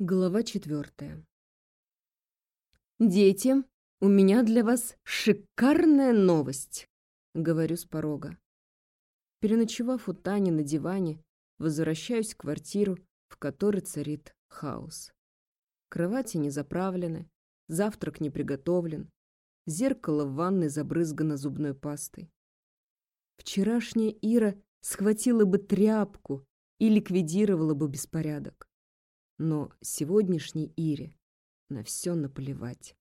Глава четвертая. «Дети, у меня для вас шикарная новость», — говорю с порога. Переночевав у Тани на диване, возвращаюсь в квартиру, в которой царит хаос. Кровати не заправлены, завтрак не приготовлен, зеркало в ванной забрызгано зубной пастой. Вчерашняя Ира схватила бы тряпку и ликвидировала бы беспорядок. Но сегодняшней Ире на все наплевать.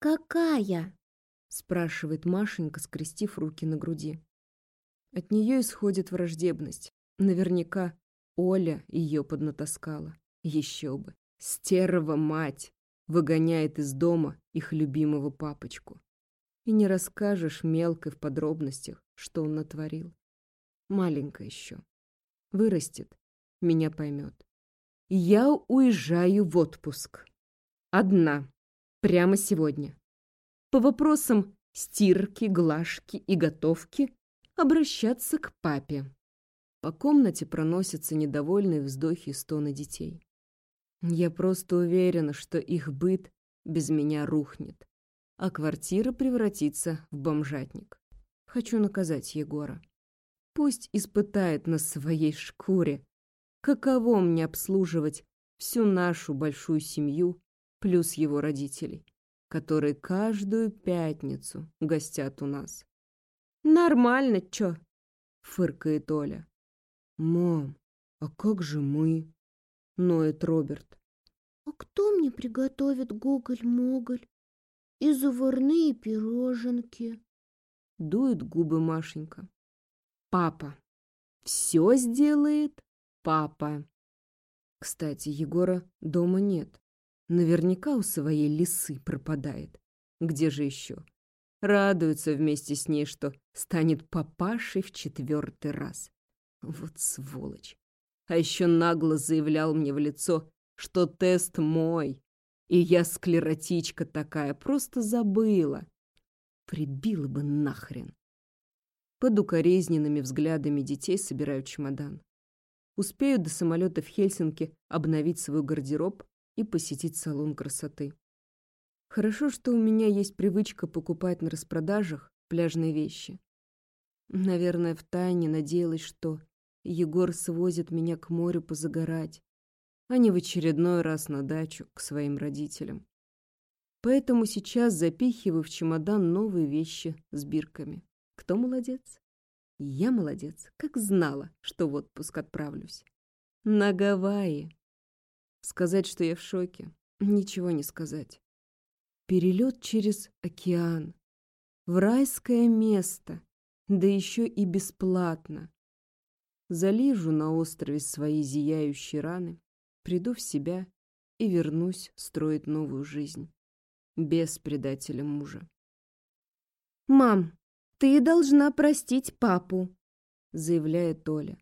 «Какая?» — спрашивает Машенька, скрестив руки на груди. От нее исходит враждебность. Наверняка Оля ее поднатаскала. Еще бы. Стерва мать выгоняет из дома их любимого папочку. И не расскажешь мелко в подробностях, что он натворил. Маленькая еще. Вырастет, меня поймет. Я уезжаю в отпуск. Одна. Прямо сегодня. По вопросам стирки, глажки и готовки обращаться к папе. По комнате проносятся недовольные вздохи и стоны детей. Я просто уверена, что их быт без меня рухнет, а квартира превратится в бомжатник. Хочу наказать Егора. Пусть испытает на своей шкуре, Каково мне обслуживать всю нашу большую семью плюс его родителей, которые каждую пятницу гостят у нас? Нормально, чё? Фыркает Оля. Мам, а как же мы? Ноет Роберт. А кто мне приготовит гоголь-моголь и заварные пироженки? Дует губы Машенька. Папа все сделает папа. Кстати, Егора дома нет. Наверняка у своей лисы пропадает. Где же еще? Радуется вместе с ней, что станет папашей в четвертый раз. Вот сволочь. А еще нагло заявлял мне в лицо, что тест мой. И я склеротичка такая, просто забыла. Прибила бы нахрен. Под укоризненными взглядами детей собираю чемодан. Успею до самолета в Хельсинки обновить свой гардероб и посетить салон красоты. Хорошо, что у меня есть привычка покупать на распродажах пляжные вещи. Наверное, втайне надеялась, что Егор свозит меня к морю позагорать, а не в очередной раз на дачу к своим родителям. Поэтому сейчас запихиваю в чемодан новые вещи с бирками. Кто молодец? Я молодец, как знала, что в отпуск отправлюсь. На Гавайи. Сказать, что я в шоке, ничего не сказать. Перелет через океан. В райское место, да еще и бесплатно. Залижу на острове свои зияющие раны, приду в себя и вернусь строить новую жизнь. Без предателя мужа. «Мам, «Ты должна простить папу», — заявляет Оля.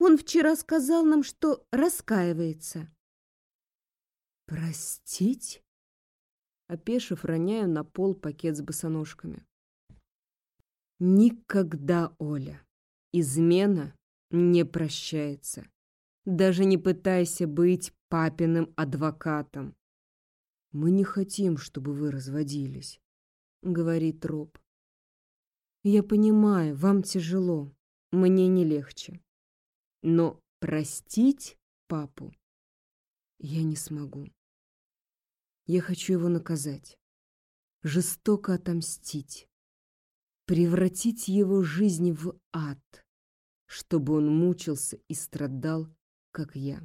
«Он вчера сказал нам, что раскаивается». «Простить?» Опешив, роняю на пол пакет с босоножками. «Никогда, Оля, измена не прощается. Даже не пытайся быть папиным адвокатом. Мы не хотим, чтобы вы разводились», — говорит Роб. Я понимаю, вам тяжело, мне не легче. Но простить папу я не смогу. Я хочу его наказать, жестоко отомстить, превратить его жизнь в ад, чтобы он мучился и страдал, как я.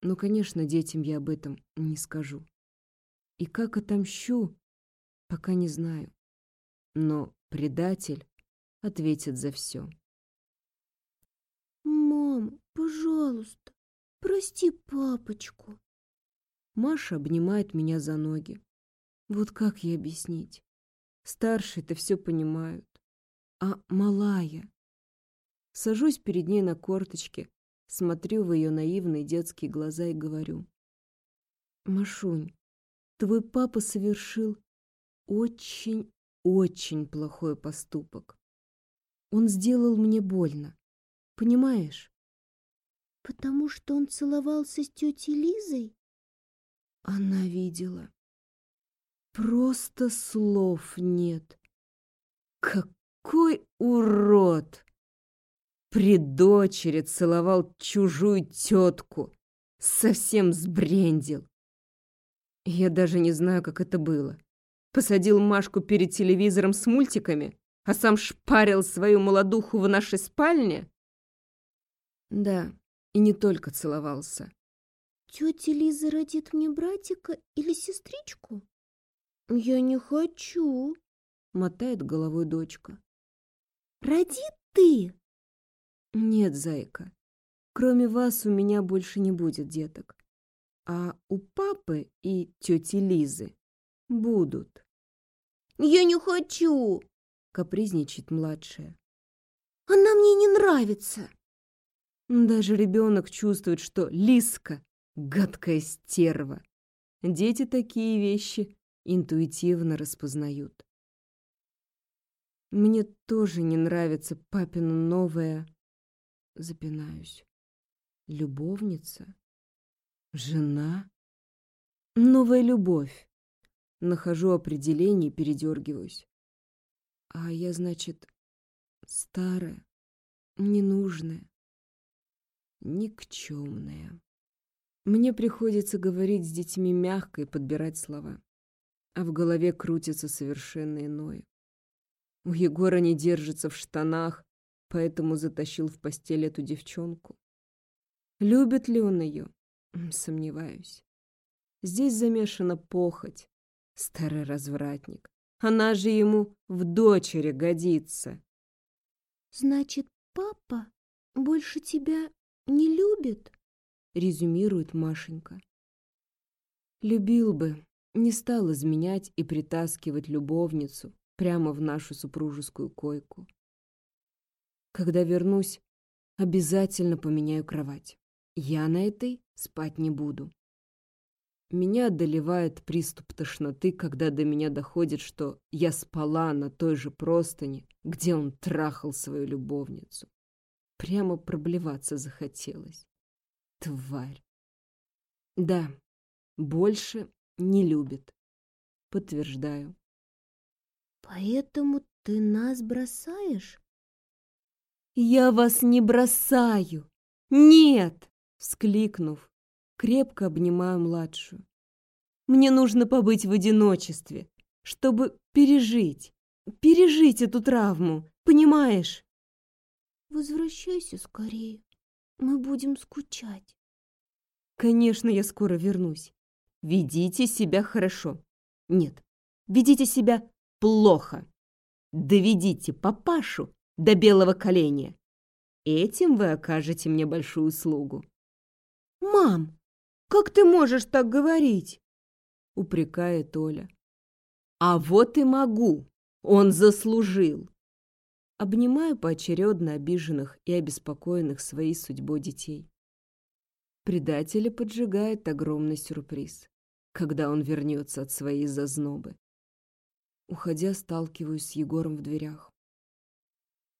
Но, конечно, детям я об этом не скажу. И как отомщу, пока не знаю. Но Предатель ответит за все. «Мам, пожалуйста, прости папочку». Маша обнимает меня за ноги. Вот как ей объяснить? Старшие-то все понимают. А малая? Сажусь перед ней на корточке, смотрю в ее наивные детские глаза и говорю. «Машунь, твой папа совершил очень очень плохой поступок. Он сделал мне больно. Понимаешь? потому что он целовался с тетей Лизой? Она видела. Просто слов нет. Какой урод! При дочери целовал чужую тетку. Совсем сбрендил. Я даже не знаю, как это было. Посадил Машку перед телевизором с мультиками, а сам шпарил свою молодуху в нашей спальне? Да, и не только целовался. Тетя Лиза родит мне братика или сестричку? Я не хочу, мотает головой дочка. Роди ты! Нет, зайка, кроме вас у меня больше не будет деток. А у папы и тети Лизы будут. Я не хочу, капризничает младшая. Она мне не нравится. Даже ребенок чувствует, что Лиска — гадкая стерва. Дети такие вещи интуитивно распознают. Мне тоже не нравится папина новая... Запинаюсь. Любовница? Жена? Новая любовь. Нахожу определение и передергиваюсь. А я, значит, старая, ненужная, никчемная. Мне приходится говорить с детьми мягко и подбирать слова. А в голове крутится совершенно иное. У Егора не держится в штанах, поэтому затащил в постель эту девчонку. Любит ли он ее? Сомневаюсь. Здесь замешана похоть. Старый развратник. Она же ему в дочери годится. Значит, папа больше тебя не любит? Резюмирует Машенька. Любил бы, не стал изменять и притаскивать любовницу прямо в нашу супружескую койку. Когда вернусь, обязательно поменяю кровать. Я на этой спать не буду. Меня одолевает приступ тошноты, когда до меня доходит, что я спала на той же простыне, где он трахал свою любовницу. Прямо проблеваться захотелось. Тварь. Да, больше не любит. Подтверждаю. Поэтому ты нас бросаешь? Я вас не бросаю. Нет! Вскликнув, крепко обнимаю младшую. Мне нужно побыть в одиночестве, чтобы пережить, пережить эту травму, понимаешь? Возвращайся скорее, мы будем скучать. Конечно, я скоро вернусь. Ведите себя хорошо. Нет, ведите себя плохо. Доведите папашу до белого коленя. Этим вы окажете мне большую услугу. Мам, как ты можешь так говорить? Упрекает Оля. А вот и могу. Он заслужил. Обнимаю поочередно обиженных и обеспокоенных своей судьбой детей. Предателя поджигает огромный сюрприз, когда он вернется от своей зазнобы. Уходя, сталкиваюсь с Егором в дверях.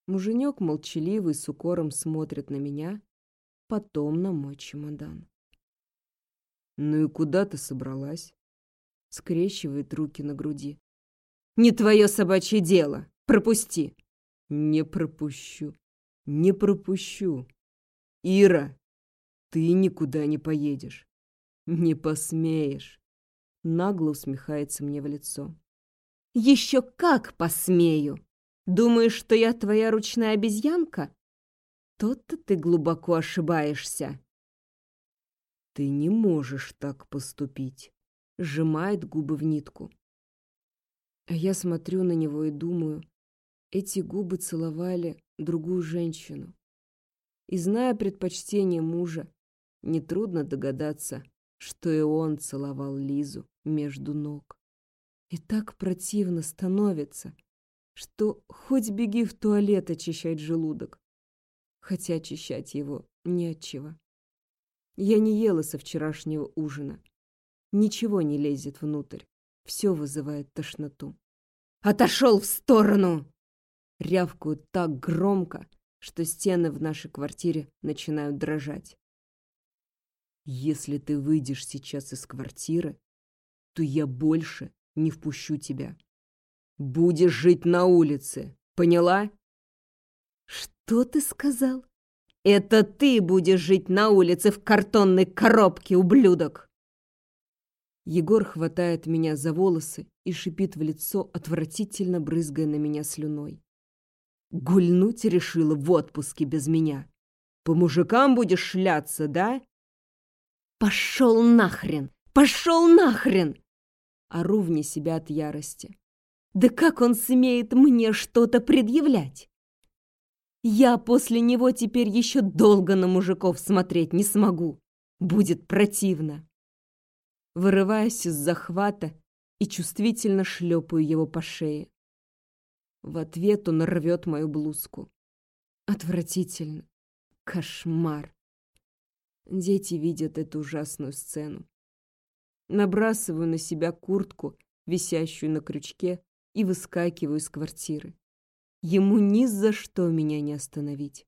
Муженек молчаливый с укором смотрит на меня, потом на мой чемодан. «Ну и куда ты собралась?» Скрещивает руки на груди. «Не твое собачье дело! Пропусти!» «Не пропущу! Не пропущу! Ира, ты никуда не поедешь! Не посмеешь!» Нагло усмехается мне в лицо. «Еще как посмею!» Думаешь, что я твоя ручная обезьянка? Тот-то ты глубоко ошибаешься. Ты не можешь так поступить. Сжимает губы в нитку. А я смотрю на него и думаю, эти губы целовали другую женщину. И зная предпочтение мужа, нетрудно догадаться, что и он целовал Лизу между ног. И так противно становится, что хоть беги в туалет очищать желудок. Хотя очищать его не от чего. Я не ела со вчерашнего ужина. Ничего не лезет внутрь. Все вызывает тошноту. «Отошел в сторону!» Рявкаю так громко, что стены в нашей квартире начинают дрожать. Если ты выйдешь сейчас из квартиры, то я больше не впущу тебя. Будешь жить на улице, поняла? Что ты сказал? Это ты будешь жить на улице в картонной коробке, ублюдок! Егор хватает меня за волосы и шипит в лицо, отвратительно брызгая на меня слюной. Гульнуть решила в отпуске без меня. По мужикам будешь шляться, да? Пошел нахрен! Пошел нахрен! Ору вне себя от ярости. Да как он смеет мне что-то предъявлять? Я после него теперь еще долго на мужиков смотреть не смогу. Будет противно. Вырываюсь из захвата и чувствительно шлепаю его по шее. В ответ он рвет мою блузку. Отвратительно. Кошмар. Дети видят эту ужасную сцену. Набрасываю на себя куртку, висящую на крючке, и выскакиваю из квартиры. Ему ни за что меня не остановить.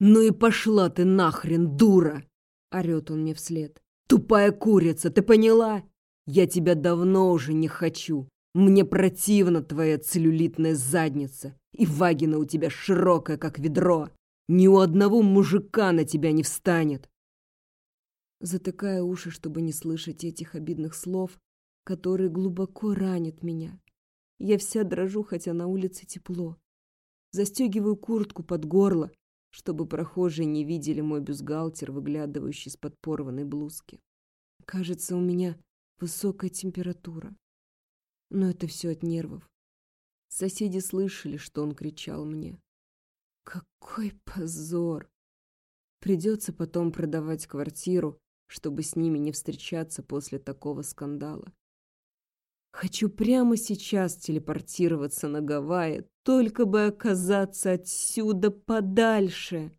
«Ну и пошла ты нахрен, дура!» — орёт он мне вслед. «Тупая курица, ты поняла? Я тебя давно уже не хочу. Мне противна твоя целлюлитная задница, и вагина у тебя широкая, как ведро. Ни у одного мужика на тебя не встанет. Затыкая уши, чтобы не слышать этих обидных слов, которые глубоко ранят меня. Я вся дрожу, хотя на улице тепло. Застегиваю куртку под горло, чтобы прохожие не видели мой бюстгальтер, выглядывающий из-под порванной блузки. Кажется, у меня высокая температура. Но это все от нервов. Соседи слышали, что он кричал мне. Какой позор! Придется потом продавать квартиру, чтобы с ними не встречаться после такого скандала. Хочу прямо сейчас телепортироваться на Гавайи, только бы оказаться отсюда подальше.